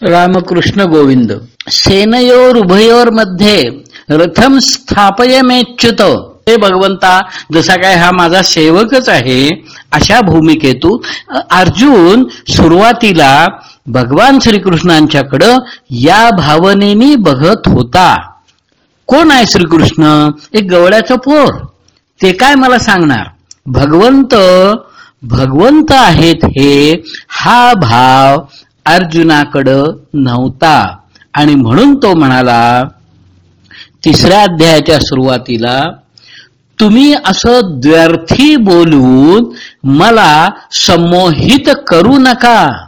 रामकृष्ण गोविंद। सेनयोर उभयोरमध्ये रथम स्थापयमेच्युत। हे भगवंता जसा काय हा माझा सेवकच आहे अशा भूमिकेतू अर्जुन सुरुवातीला भगवान श्रीकृष्णांच्याकडं या भावनेनी बघत होता. कोण आहे श्रीकृष्ण? एक गवळ्याचं पोर. ते काय मला सांगणार? भगवंत भगवंत आहेत हे हा भाव अर्जुनाकडं नव्हता. आणि म्हणून तो म्हणाला तिसऱ्या अध्यायाच्या सुरुवातीला तुम्ही असं द्व्यर्थी बोलून मला संमोहित करू नका.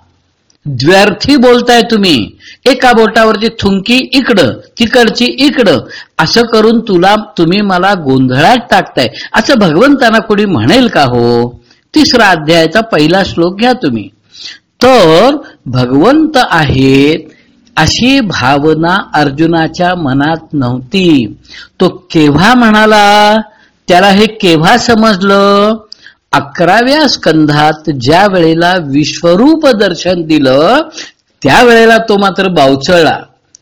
द्व्यर्थी बोलताय तुम्ही. एका बोटावरची थुंकी इकडं तिकडची इकडं. असं करून तुला तुम्ही मला गोंधळात टाकताय. असं भगवंतांना कोणी म्हणेल का हो? तिसरा अध्यायाचा पहिला श्लोक घ्या तुम्ही. तर भगवंत आहेत अशी भावना अर्जुनाच्या मनात नव्हती. तो केव्हा म्हणाला त्याला हे केव्हा समजलं? अकराव्या स्कंधात ज्या वेळेला विश्वरूप दर्शन दिलं त्यावेळेला तो मात्र बावचळला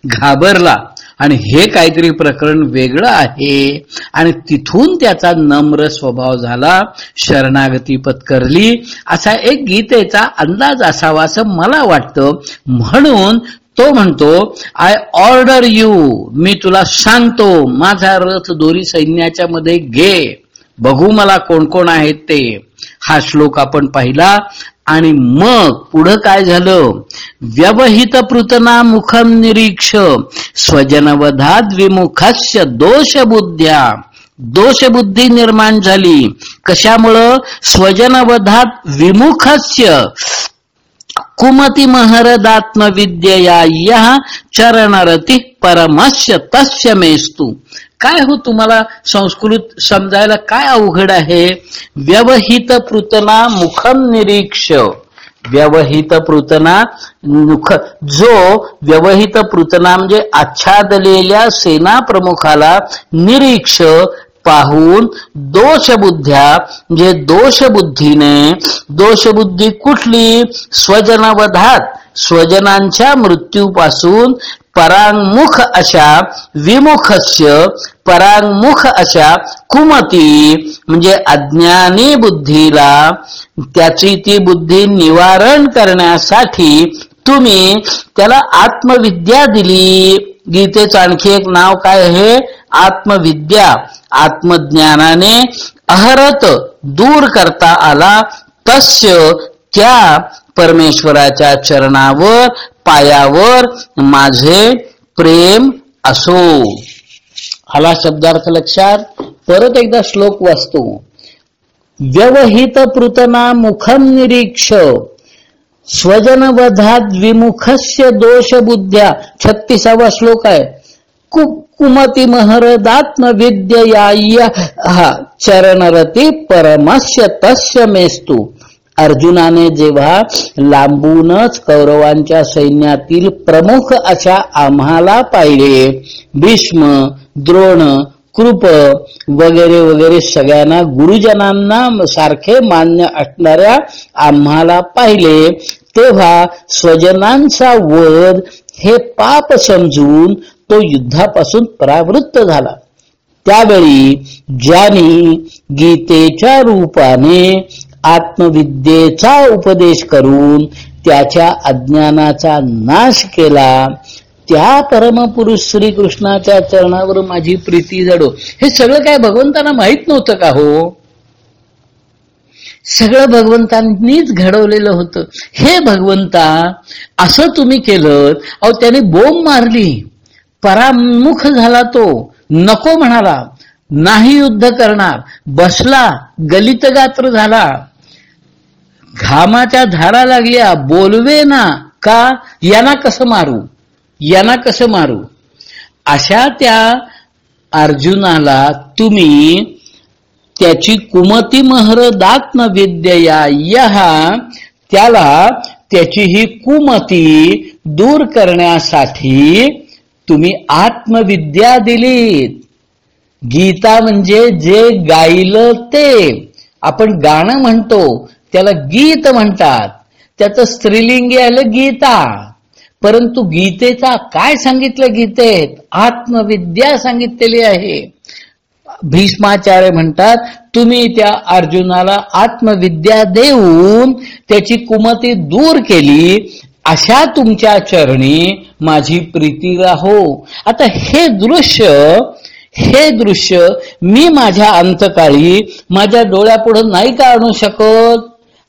घाबरला. आणि हे काहीतरी प्रकरण वेगळं आहे. आणि तिथून त्याचा नम्र स्वभाव झाला शरणागती पत्करली. असा एक गीतेचा अंदाज असावा असं मला वाटतं. म्हणून तो म्हणतो आय ऑर्डर यू मी तुला सांगतो माझा रथ दोरी सैन्याच्या मध्ये घे. बघू मला कोण कोण आहेत ते. हा श्लोक आपण पाहिला. आणि मग पुढं काय झालं? व्यवहित पृतना मुखम निरीक्ष स्वजनवधात विमुखस्य दोषबुद्ध्या. दोषबुद्धी निर्माण झाली. कशामुळं? स्वजनवधात विमुखस्य. कुमती महरदात्म विद्यया चरणरती परमस्य तस्य मेस्तू। काय हो तुम्हाला संस्कृत समजायला काय अवघड आहे? व्यवहित पृतना मुखम निरीक्ष। व्यवहित पृतना मुख जो व्यवहित पृतना म्हणजे आच्छादलेल्या सेना प्रमुखाला निरीक्ष पाहून दोषबुद्ध्या म्हणजे दोषबुद्धीने दोषबुद्धी कुठली? स्वजनवधात. स्वजनांच्या मृत्यूपासून परांगमुख अशा विमुखस्य परांगमुख अशा कुमती म्हणजे अज्ञानी बुद्धीला त्याची ती बुद्धी निवारण करण्यासाठी तुम्ही त्याला आत्मविद्या दिली. गीतेचं आणखी एक नाव काय आहे? आत्मविद्या. आत्मज्ञानाने अहरत दूर करता आला तस्य त्या परमेश्वराच्या चरणावर पायावर माझे प्रेम असो. आला शब्दार्थ लक्षात परत एकदा श्लोक वाचतो. व्यवहित पृतना मुखम निरीक्ष स्वजनवधात विमुखस्य दोष बुद्ध्या छत्तीसावा श्लोक आहे. खूप कुमती महरदात्म विद्य हा चरणरती परमस्य तस्य मेस्तू अर्जुनाने जेव्हा लांबूनच कौरवांच्या सैन्यातील प्रमुख अशा आम्हाला पाहिले भीष्म द्रोण कृप वगैरे वगैरे सगळ्यांना गुरुजनांना सारखे मान्य असणाऱ्या आम्हाला पाहिले तेव्हा स्वजनांचा वध हे पाप समजून तो युद्धापासून परावृत्त झाला. त्यावेळी ज्यांनी गीतेच्या रूपाने आत्मविद्येचा उपदेश करून त्याच्या अज्ञानाचा नाश केला त्या परमपुरुष श्रीकृष्णाच्या चरणावर माझी प्रीती जडो. हे सगळं काय भगवंतांना माहीत नव्हतं का हो? सगळं भगवंतांनीच घडवलेलं होतं. हे भगवंता असं तुम्ही केलं अहो त्याने बोंब मारली. परामुख झाला तो. नको म्हणाला. नाही युद्ध करणार. बसला. गलितगात्र झाला. घामाच्या धारा लागल्या. बोलवे ना. का? यांना कसं मारू? यांना कसं मारू? अशा त्या अर्जुनाला तुम्ही त्याची कुमती महर दात्म विद्या त्याला त्याची ही कुमती दूर करण्यासाठी तुम्ही आत्मविद्या दिलीत. गीता म्हणजे जे गायलं ते. आपण गाणं म्हणतो त्याला गीत म्हणतात. त्याचं स्त्रीलिंगी आलं गीता. परंतु गीतेचा काय सांगितलं गीतेत? आत्मविद्या सांगितलेली आहे. भीष्माचार्य म्हणतात तुम्ही त्या अर्जुनाला आत्मविद्या देऊन त्याची कुमती दूर केली अशा तुमच्या चरणी माझी प्रीती राहो. आता हे दृश्य हे दृश्य मी माझ्या अंतकाळी माझ्या डोळ्यापुढे नाही का आणू शकत?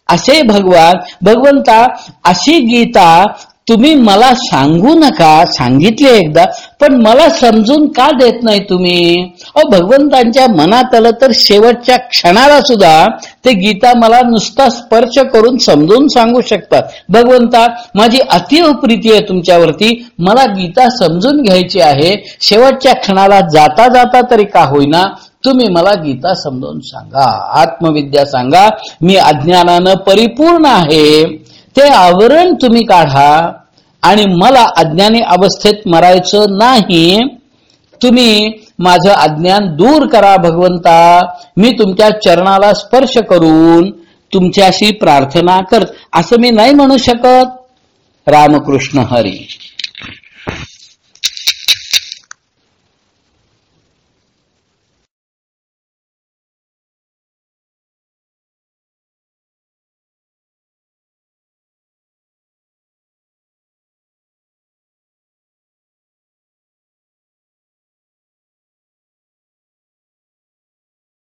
असे भगवान भगवंता अशी गीता तुम्ही मला सांगू नका सांगितले एकदा पण मला समजून का देत नाही तुम्ही? अहो भगवंतांच्या मनात आलं तर शेवटच्या क्षणाला सुद्धा ते गीता मला नुसता स्पर्श करून समजून सांगू शकतात. भगवंता माझी अतिव प्रीती आहे तुमच्यावरती. मला गीता समजून घ्यायची आहे. शेवटच्या क्षणाला जाता जाता तरी का होईना तुम्ही मला गीता समजून सांगा. आत्मविद्या सांगा. मी अज्ञानानं परिपूर्ण आहे. ते आवरण तुम्ही काढा आणि मला अज्ञानी अवस्थेत मरायचं नाही. तुम्ही माझं अज्ञान दूर करा भगवंता. मी तुमच्या चरणाला स्पर्श करून तुमच्याशी प्रार्थना कर असं मी नाही म्हणू शकत. रामकृष्ण हरी.